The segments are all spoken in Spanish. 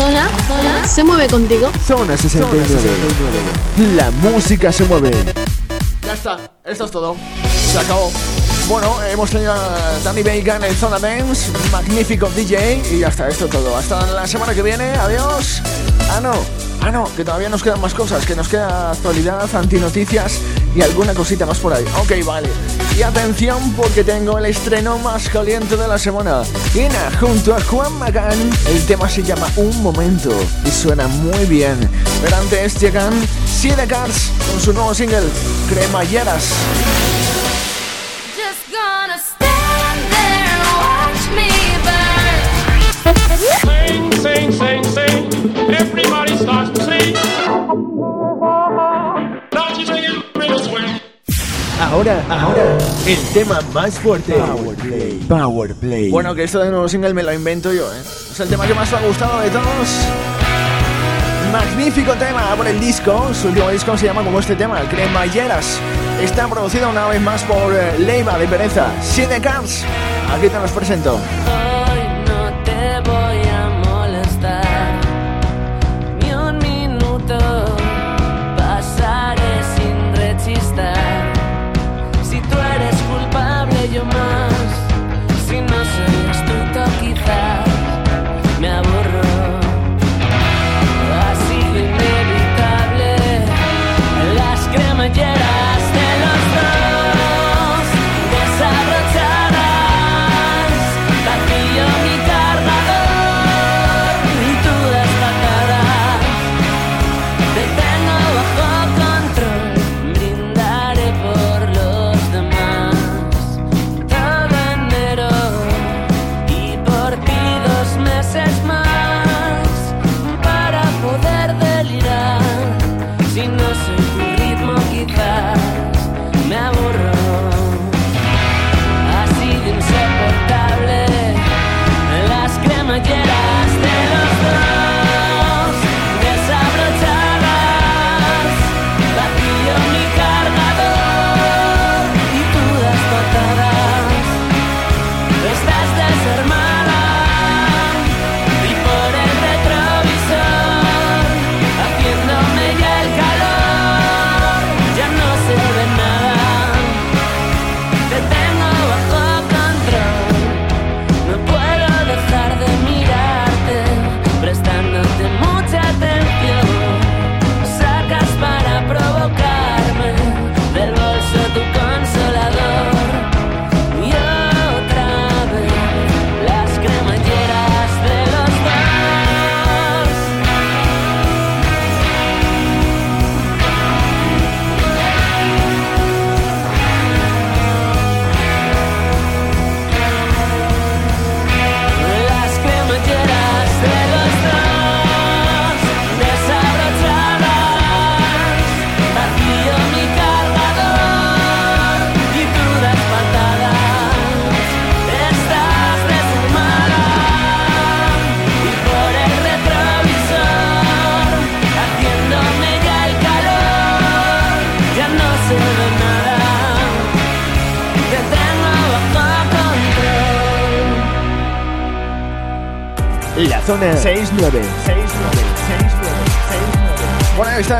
zona, zona se mueve contigo. Zona 69. La música se mueve. Ya está, esto es todo. Se acabó. Bueno, hemos tenido a Danny Bacon en Zona Dance, magnífico DJ y hasta esto todo. Hasta la semana que viene, adiós. Ah, no, ah, no, que todavía nos quedan más cosas, que nos queda actualidad, antinoticias y alguna cosita más por ahí. Ok, vale. Y atención porque tengo el estreno más caliente de la semana. Ina junto a Juan Magán. El tema se llama Un Momento y suena muy bien. Pero antes llegan Siete Cars con su nuevo single, Cremalleras. Just gonna stand there and watch me burn. Sing, sing, sing, sing. Everybody Ahora, ahora, el tema más fuerte. Power Play. Power Play. Bueno, que esto de nuevo single me lo invento yo, ¿eh? Es el tema que más me ha gustado de todos. Magnífico tema por el disco. Su último disco se llama como este tema, Cremalleras. Está producido una vez más por eh, Leiva de Pereza. Siete Cars. Aquí te los presento.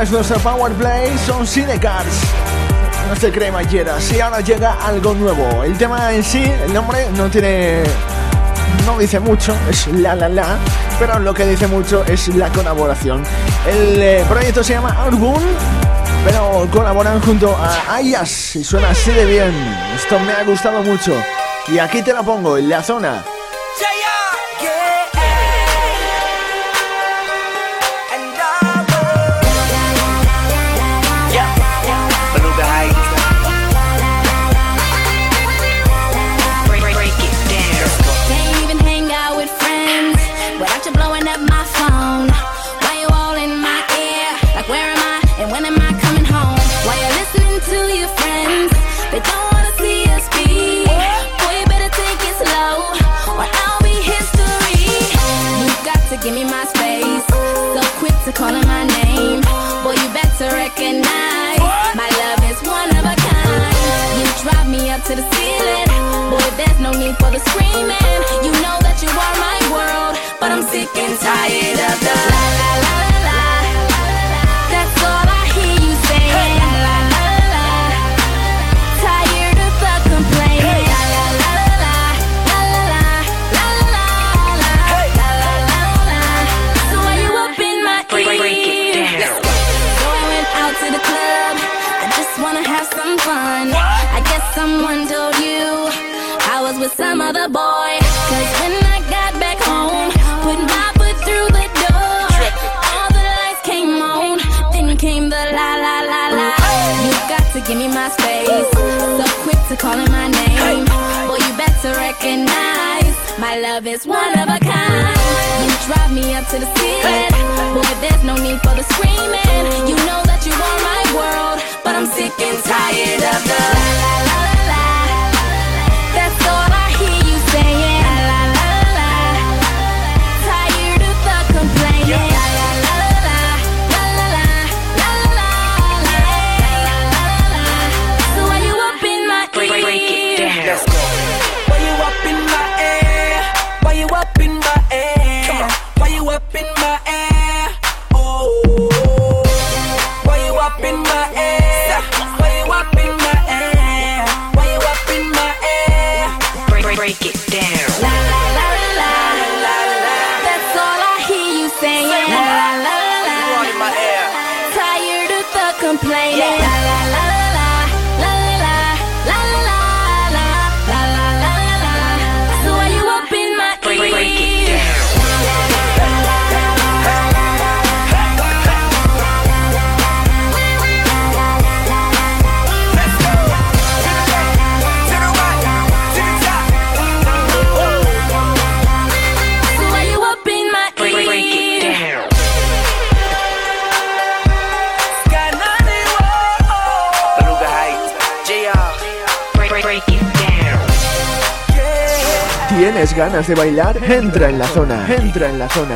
Esta es nuestra Power Play, son Cinecars. No se cree malleras. Y ahora llega algo nuevo. El tema en sí, el nombre no tiene. No dice mucho, es la la la. Pero lo que dice mucho es la colaboración. El eh, proyecto se llama Argun, pero colaboran junto a Ayas y suena así de bien. Esto me ha gustado mucho. Y aquí te la pongo, en la zona. calling my name. Boy, you better recognize my love is one of a kind. You drive me up to the ceiling. Boy, there's no need for the screaming. You know that you are my world, but I'm sick and tired of the la la. give me my space. So quick to calling my name. Boy, you better recognize my love is one of a kind. You drive me up to the ceiling. Boy, there's no need for the screaming. You know that you are my world, but I'm sick and tired of the la la la la. That's all I hear you saying. La la la la. Tired of the complaining. La la la. in my ass. ganas de bailar, entra en la zona, entra en la zona.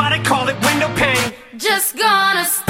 why they call it window pane. Just gonna stop.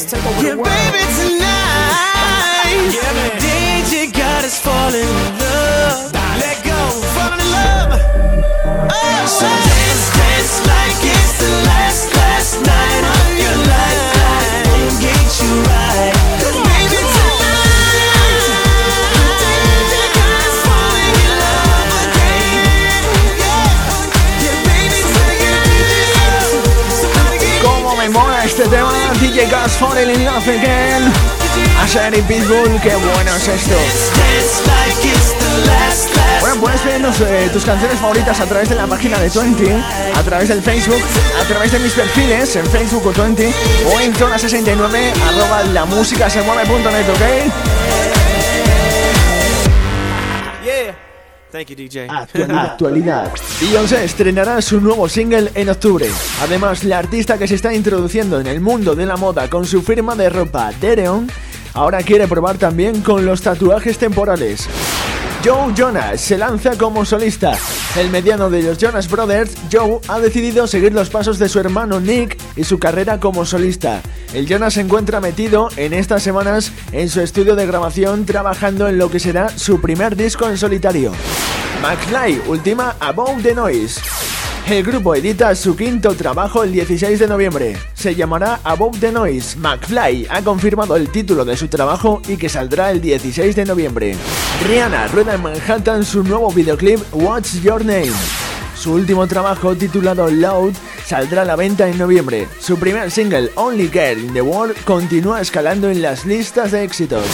Let's take over Yeah, the world. baby tonight, Yeah, man. DJ got us falling in love. Let go, falling in love. Oh, so DJ Gas Falling in Love Again. Asher y Pitbull, qué bueno es esto. Bueno, puedes pedirnos eh, tus canciones favoritas a través de la página de 20, a través del Facebook, a través de mis perfiles en Facebook o 20 o en zona69 arroba la música se mueve.net, ¿ok? Thank you, DJ. Actualidad. Actualidad. Beyoncé estrenará su nuevo single en octubre. Además, la artista que se está introduciendo en el mundo de la moda con su firma de ropa Dereon, ahora quiere probar también con los tatuajes temporales. Joe Jonas se lanza como solista. El mediano de los Jonas Brothers, Joe, ha decidido seguir los pasos de su hermano Nick y su carrera como solista. El Jonas se encuentra metido en estas semanas en su estudio de grabación trabajando en lo que será su primer disco en solitario. McFly ultima Above the Noise. El grupo edita su quinto trabajo el 16 de noviembre. Se llamará Above the Noise. McFly ha confirmado el título de su trabajo y que saldrá el 16 de noviembre. Rihanna rueda en Manhattan su nuevo videoclip What's Your Name. Su último trabajo titulado Loud saldrá a la venta en noviembre. Su primer single Only Girl in the World continúa escalando en las listas de éxitos.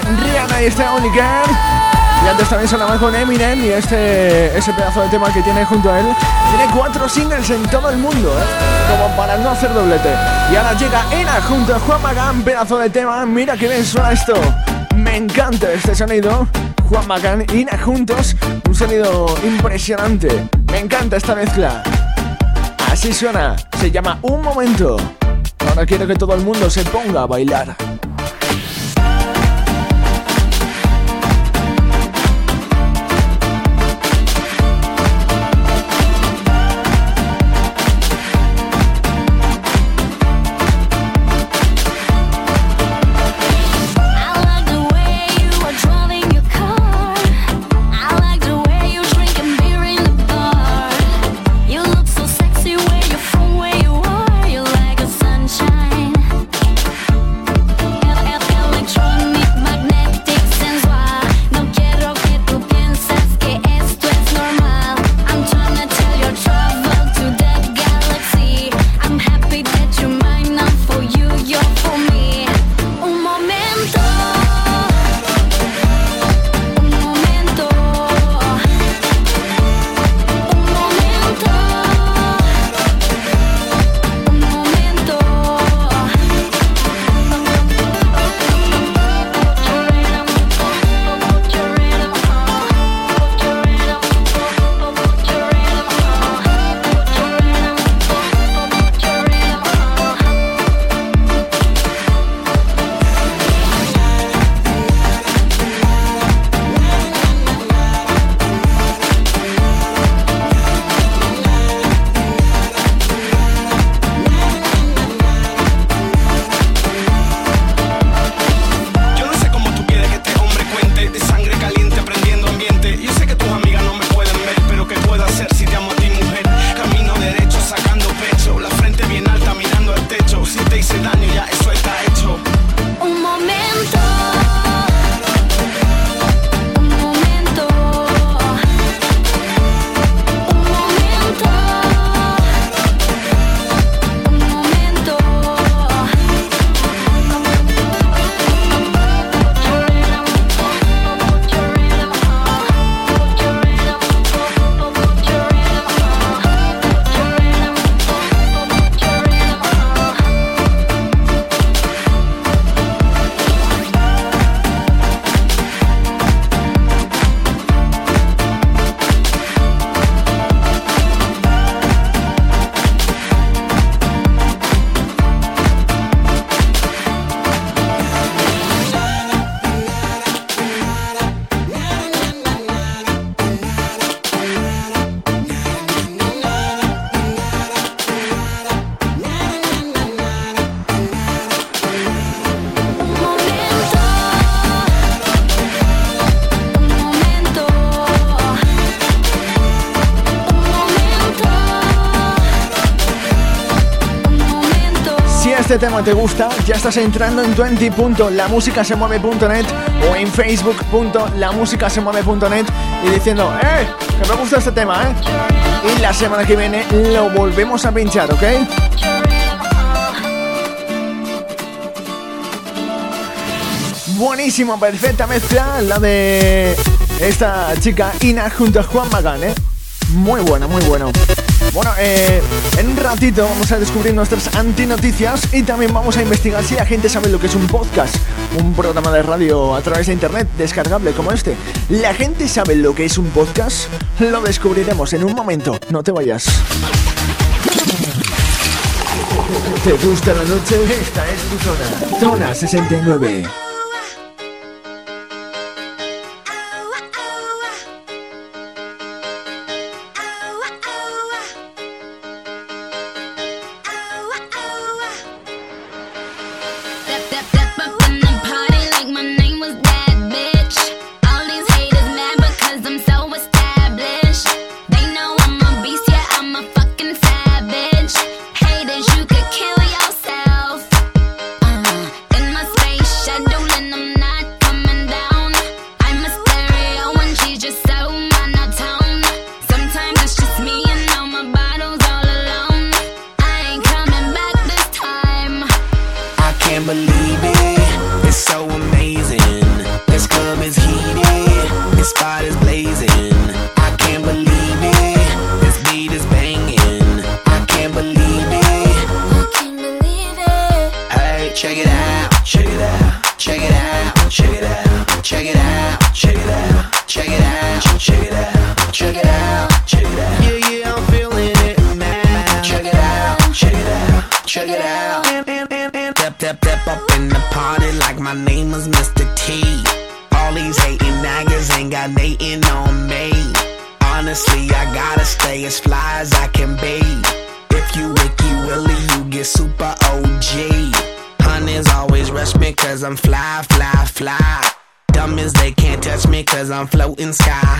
Rihanna y este Only Girl. Y antes también sonaba con Eminem y este ese pedazo de tema que tiene junto a él. Tiene cuatro singles en todo el mundo, ¿eh? Como para no hacer doblete. Y ahora llega Ena junto a Juan Magán, pedazo de tema. Mira que bien suena esto. Me encanta este sonido. Juan Magán Ina juntos. Un sonido impresionante. Me encanta esta mezcla. Así suena. Se llama Un Momento. ahora quiero que todo el mundo se ponga a bailar. Este tema te gusta, ya estás entrando en 20.lamusicasemueve.net o en facebook.lamusicasemueve.net y diciendo, ¡eh! Que me gusta este tema, ¿eh? Y la semana que viene lo volvemos a pinchar, ¿ok? Buenísimo, perfecta mezcla la de esta chica Ina junto a Juan Magán, ¿eh? Muy buena, muy bueno. Bueno, eh, en un ratito vamos a descubrir nuestras antinoticias y también vamos a investigar si la gente sabe lo que es un podcast, un programa de radio a través de internet descargable como este. ¿La gente sabe lo que es un podcast? Lo descubriremos en un momento, no te vayas. ¿Te gusta la noche? Esta es tu zona. Zona 69. check it out, check it out, check it out, check it out, check it out, check it out, check it out, check it out, check it out, check it out. Yeah, yeah, I'm feeling it now. Check it out, check it out, check it out. Step, step, step up in the party like my name is. I'm floating sky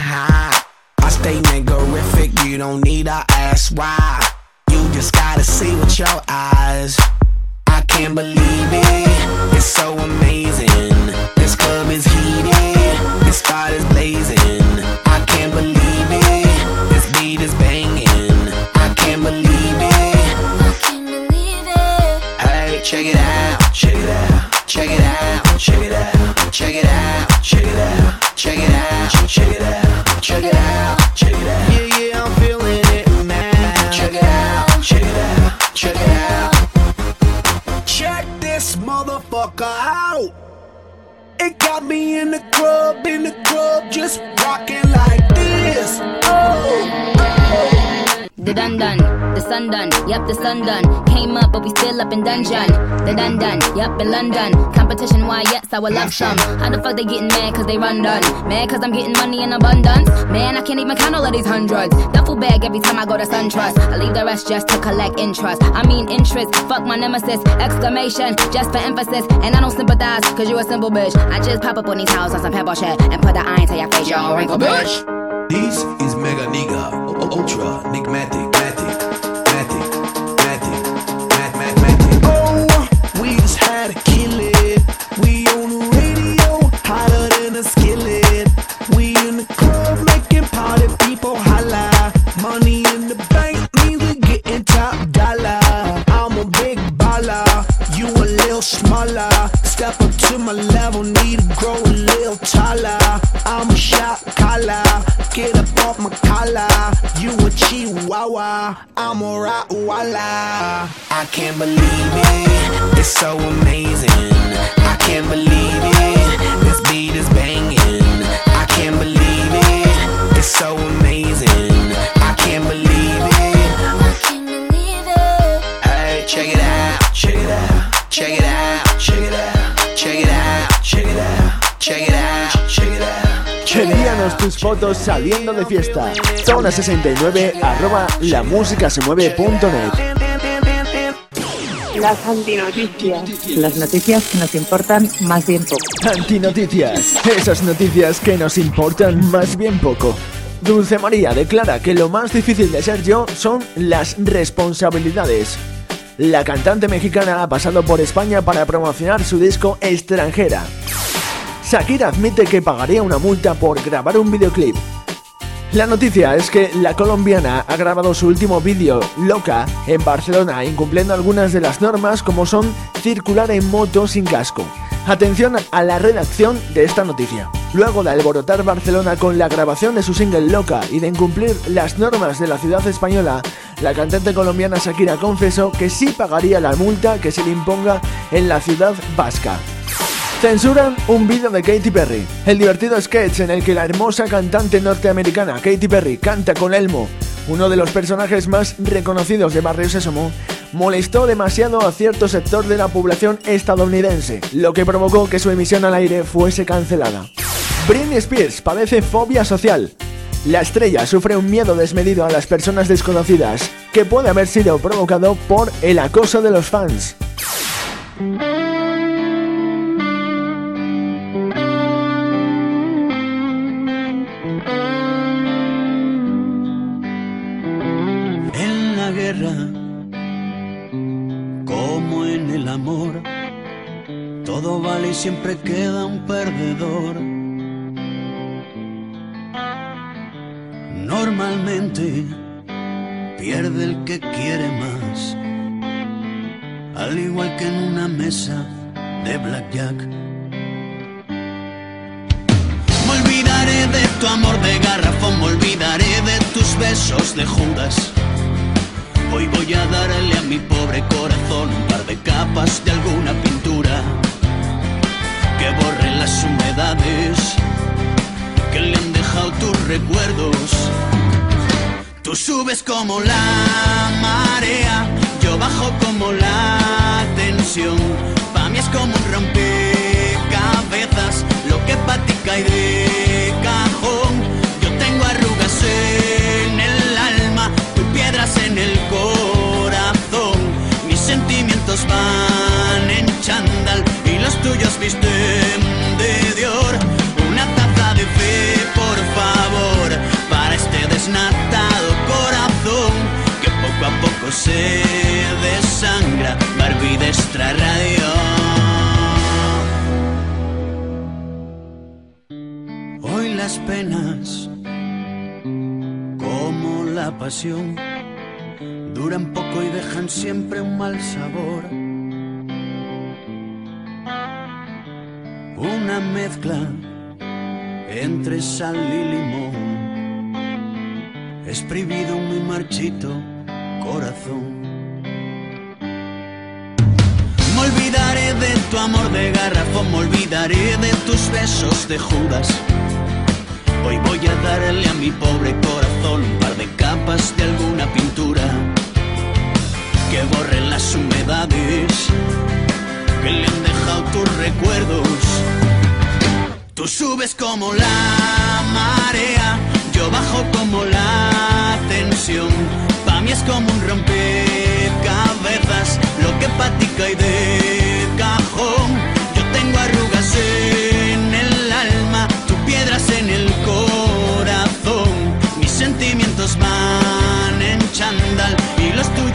The dun dun, the sun done, yep, the sun done. Came up, but we still up in dungeon. The dun dun, yep, in London. Competition, why, yes, I would love some. How the fuck they getting mad cause they run done? Mad cause I'm getting money in abundance. Man, I can't even count all of these hundreds. Duffel bag every time I go to SunTrust. I leave the rest just to collect interest. I mean interest, fuck my nemesis. Exclamation, just for emphasis. And I don't sympathize cause you a simple bitch. I just pop up on these houses on some pebble shit and put the iron to your face, a wrinkle bitch. This is Mega Nigga, Ultra, Nigmatic, You a chihuahua, I'm a Rottweiler. I can't believe it, it's so amazing. I can't believe it, this beat is banging. I can't believe it, it's so amazing. I can't believe it. I can't believe it. Hey, check it out, check it out, check it out, check it out, Envíanos tus fotos saliendo de fiesta. Zona69 arroba lamusicasemueve.net Las antinoticias. Las noticias que nos importan más bien poco. Antinoticias. Esas noticias que nos importan más bien poco. Dulce María declara que lo más difícil de ser yo son las responsabilidades. La cantante mexicana ha pasado por España para promocionar su disco Extranjera. Shakira admite que pagaría una multa por grabar un videoclip. La noticia es que la colombiana ha grabado su último vídeo, Loca, en Barcelona, incumpliendo algunas de las normas como son circular en moto sin casco. Atención a la redacción de esta noticia. Luego de alborotar Barcelona con la grabación de su single Loca y de incumplir las normas de la ciudad española, la cantante colombiana Shakira confesó que sí pagaría la multa que se le imponga en la ciudad vasca. Censuran un vídeo de Katy Perry. El divertido sketch en el que la hermosa cantante norteamericana Katy Perry canta con Elmo, uno de los personajes más reconocidos de Barrio Sésamo, molestó demasiado a cierto sector de la población estadounidense, lo que provocó que su emisión al aire fuese cancelada. Britney Spears padece fobia social. La estrella sufre un miedo desmedido a las personas desconocidas, que puede haber sido provocado por el acoso de los fans. Siempre queda un perdedor. Normalmente pierde el que quiere más, al igual que en una mesa de blackjack. Me olvidaré de tu amor de garrafón, me olvidaré de tus besos de Judas. Hoy voy a darle a mi pobre corazón un par de capas de alguna pintura que borre las humedades que le han dejado tus recuerdos. Tú subes como la marea, yo bajo como la tensión. Pa' mí es como un rompecabezas, lo que pa' ti cae de cajón. Yo tengo arrugas en el alma, tú piedras en el corazón. Mis sentimientos van en chándal y los tuyos visten de Dior. Una taza de fe, por favor, para este desnatado corazón que poco a poco se desangra. Barbie de extra radio. Hoy las penas, como la pasión, duran poco y dejan siempre un mal sabor. Una mezcla entre sal y limón, exprimido muy marchito corazón. Me olvidaré de tu amor de garrafón, me olvidaré de tus besos de Judas. Hoy voy a darle a mi pobre corazón un par de capas de alguna pintura que borren las humedades que le han dejado tus recuerdos. Tú subes como la marea, yo bajo como la tensión. Pa' mí es como un rompecabezas, lo que pa' ti cae de cajón. Yo tengo arrugas en el alma, tú piedras en el corazón. Mis sentimientos van en chándal y los tuyos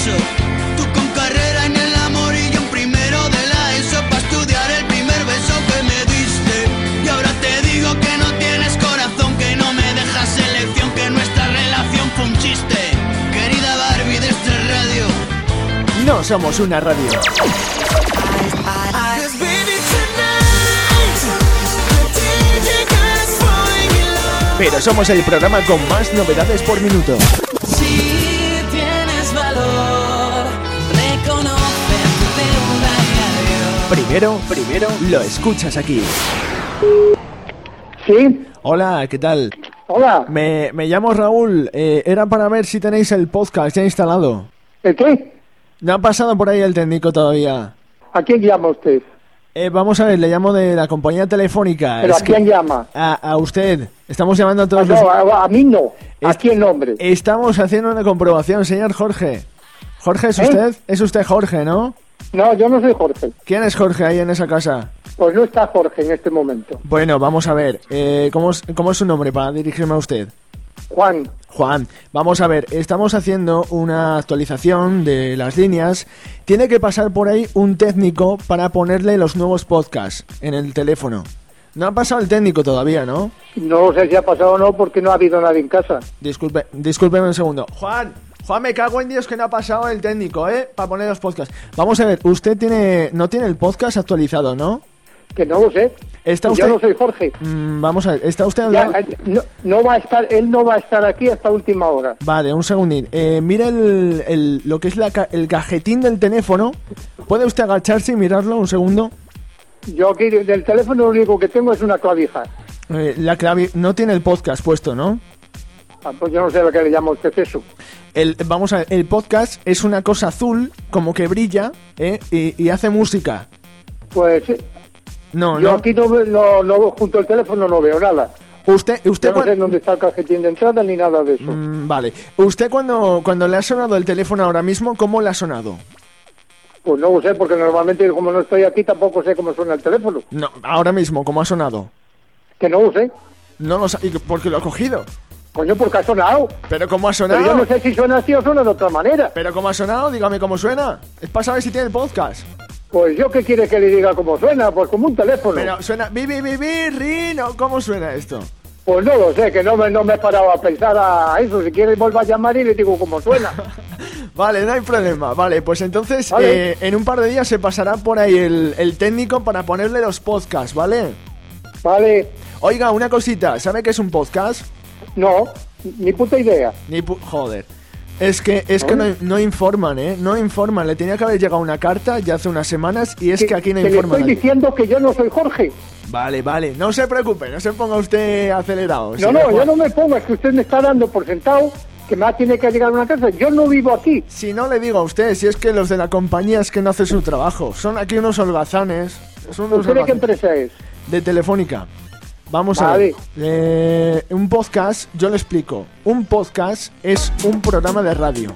Tú con carrera en el amor y yo en primero de la ESO para estudiar el primer beso que me diste. Y ahora te digo que no tienes corazón, que no me dejas elección, que nuestra relación fue un chiste. Querida Barbie de este radio. No somos una radio. Pero somos el programa con más novedades por minuto. Primero, primero, lo escuchas aquí. Sí. Hola, ¿qué tal? Hola. Me, me llamo Raúl. eh, era para ver si tenéis el podcast ya instalado. ¿El qué? No ha pasado por ahí el técnico todavía. ¿A quién llama usted? Eh, vamos a ver, le llamo de la compañía telefónica. ¿Pero Es a quién llama? A, a usted. Estamos llamando a todos Ah, los... no, a, a mí no. ¿A quién nombre? Estamos haciendo una comprobación, señor Jorge. Jorge, ¿es ¿Eh? usted? Es usted Jorge, ¿no? No, yo no soy Jorge. ¿Quién es Jorge ahí en esa casa? Pues no está Jorge en este momento. Bueno, vamos a ver. eh, ¿cómo, es, ¿Cómo es su nombre para dirigirme a usted? Juan. Juan, vamos a ver, estamos haciendo una actualización de las líneas. Tiene que pasar por ahí un técnico para ponerle los nuevos podcasts en el teléfono. No ha pasado el técnico todavía, ¿no? No sé si ha pasado o no porque no ha habido nadie en casa. Disculpe, discúlpeme un segundo. Juan, Juan, me cago en Dios que no ha pasado el técnico, ¿eh? Para poner los podcasts. Vamos a ver, usted tiene, no tiene el podcast actualizado, ¿no? Que no lo sé. ¿Está Yo usted? no soy Jorge. Mm, vamos a ver, ¿está usted hablando? eh, no, no va a estar, él no va a estar aquí hasta última hora. Vale, un segundín. Eh, mire el, el- lo que es la el cajetín del teléfono. ¿Puede usted agacharse y mirarlo un segundo? Yo aquí de- del teléfono lo único que tengo es una clavija. Eh, la clave no tiene el podcast puesto, ¿no? Ah, pues yo no sé lo que le llama usted eso. El, vamos a ver, el podcast es una cosa azul, como que brilla, ¿eh? y, y hace música. Pues eh, No, yo no. aquí no, no, no, junto al teléfono no veo nada. Usted, usted Yo no sé dónde está el cajetín de entrada ni nada de eso. Mm, vale. Usted cuando, cuando le ha sonado el teléfono ahora mismo, ¿cómo le ha sonado? Pues no lo sé, porque normalmente como no estoy aquí tampoco sé cómo suena el teléfono. No, ahora mismo, ¿cómo ha sonado? Que no lo sé. No lo sé, ¿y por qué lo ha cogido? Coño, porque ha sonado. ¿Pero cómo ha Pero sonado? yo no sé si suena así o suena de otra manera. ¿Pero cómo ha sonado? Dígame cómo suena. Es para saber si tiene el podcast. Pues yo qué quiere que le diga cómo suena, pues como un teléfono. Pero suena... Bi, bi, bi, bi, ri, no, ¿Cómo suena esto? Pues no lo sé, que no me, no me he parado a pensar a eso. Si quiere vuelva a llamar y le digo cómo suena. Vale, no hay problema. Vale, pues entonces Vale. eh, en un par de días se pasará por ahí el, el técnico para ponerle los podcasts, ¿vale? Vale. Oiga, una cosita. ¿Sabe qué es un podcast? No, ni puta idea. Ni pu- Joder. Es que, es que no, no informan, ¿eh? No informan. Le tenía que haber llegado una carta ya hace unas semanas y es que, aquí no que le informan. estoy diciendo que yo no soy Jorge. Vale, vale, no se preocupe, no se ponga usted acelerado. No, no, Juan. yo no me pongo, es que usted me está dando por sentado que me tiene que llegar una casa. Yo no vivo aquí. Si no le digo a usted, si es que los de la compañía es que no hacen su trabajo. Son aquí unos holgazanes. Son unos ¿Usted de qué holgazanes. empresa es? De Telefónica. Vamos a ver. Eh, un podcast, yo le explico. Un podcast es un programa de radio.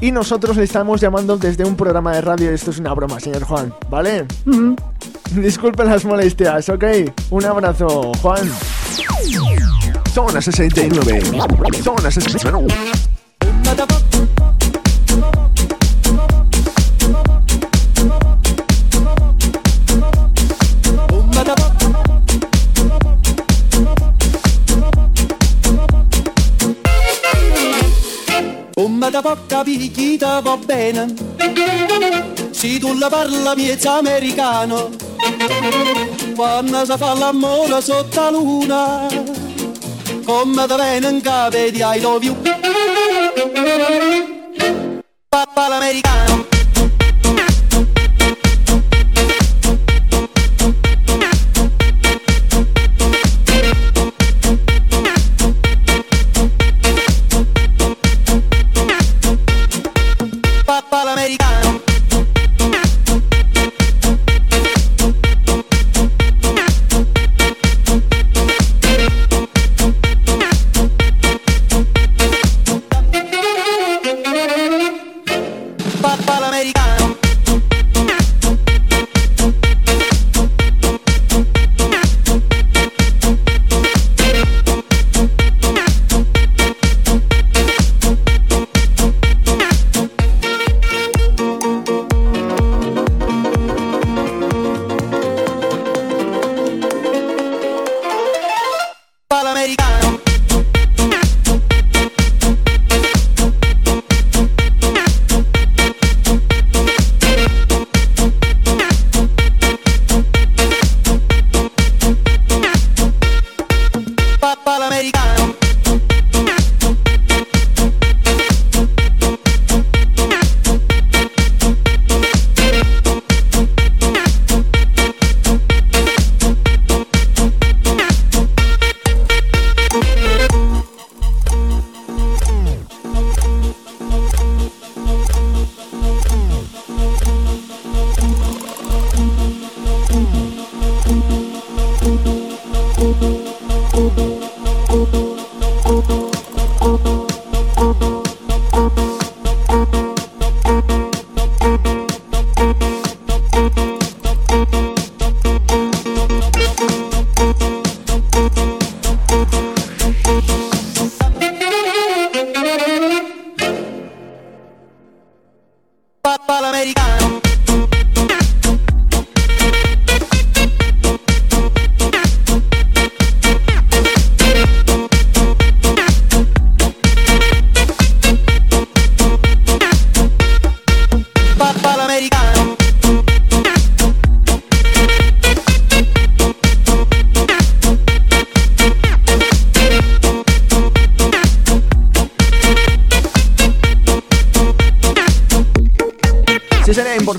Y nosotros le estamos llamando desde un programa de radio. Esto es una broma, señor Juan, ¿vale? Disculpen las molestias, ¿ok? Un abrazo, Juan. Zona 69. Zona 69. se può capire va bene. Se tu la parla miezza americano, quando si fa l'amore sotto la luna, come te vengono capiti ai dovi. Papà l'americano.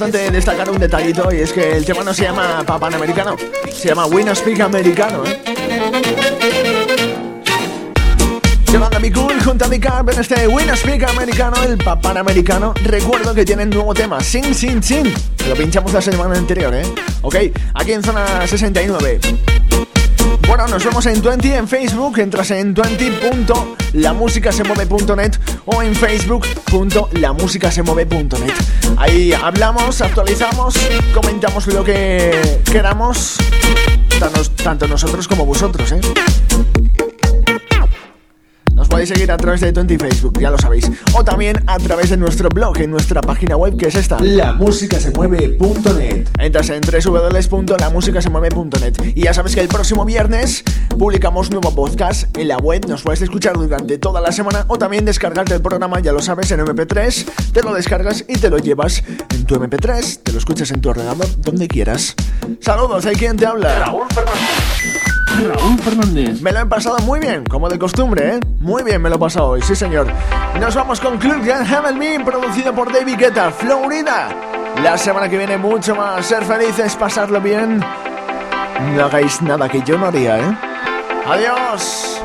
Importante destacar un detallito y es que el tema no se llama Papanamericano, se llama Winner Speak Americano, ¿eh? Llamando a mi cool junto a mi Carp en este Winner Speak Americano, el Papanamericano. Recuerdo que tienen nuevo tema, Sin Sin Sin. Lo pinchamos la semana anterior, ¿eh? Ok, aquí en zona 69. Bueno, nos vemos en 20 en Facebook, entras en 20.lamusicasemueve.net o en facebook.lamusicasemueve.net. Ahí hablamos, actualizamos, comentamos lo que queramos, tanto, nosotros como vosotros, ¿eh? Podéis seguir a través de 20 Facebook, ya lo sabéis. O también a través de nuestro blog, en nuestra página web, que es esta. Lamusicasemueve.net Entras en www.lamusicasemueve.net y ya sabes que el próximo viernes publicamos nuevo podcast en la web. Nos puedes escuchar durante toda la semana o también descargarte el programa, ya lo sabes, en MP3. Te lo descargas y te lo llevas en tu MP3. Te lo escuchas en tu ordenador, donde quieras. Saludos, hay quien te habla. Raúl Fernández. Raúl Fernández. Me lo he pasado muy bien, como de costumbre, ¿eh? Muy bien me lo he pasado hoy, sí señor. Nos vamos con Club Jan Hamelmin, producido por David Guetta, Florida. La semana que viene mucho más. Ser felices, pasarlo bien. No hagáis nada que yo no haría, ¿eh? Adiós.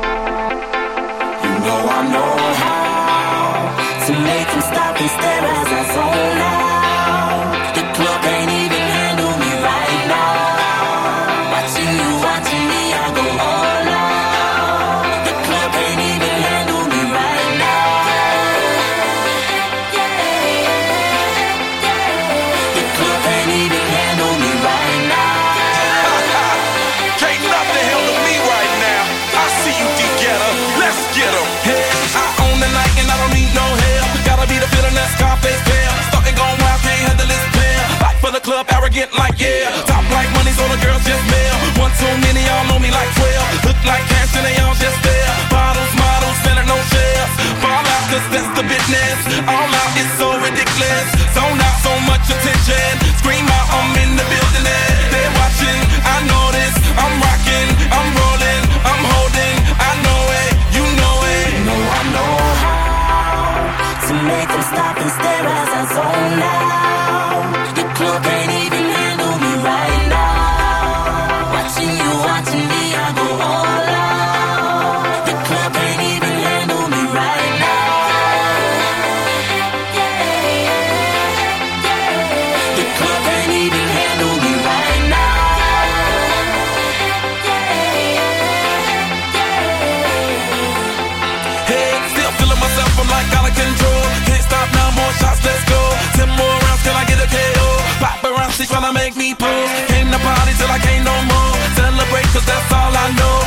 get like yeah. Top like money, so the girls just mail. One too many, y'all know me like 12. Look like cash and they all just there. Bottles, models, better no shares. Fall out, cause that's the business. All out is so ridiculous. So out so much attention. Scream out, I'm in the building. They're watching, I know. make me pull In the party till I can't no more. Celebrate cause that's all I know.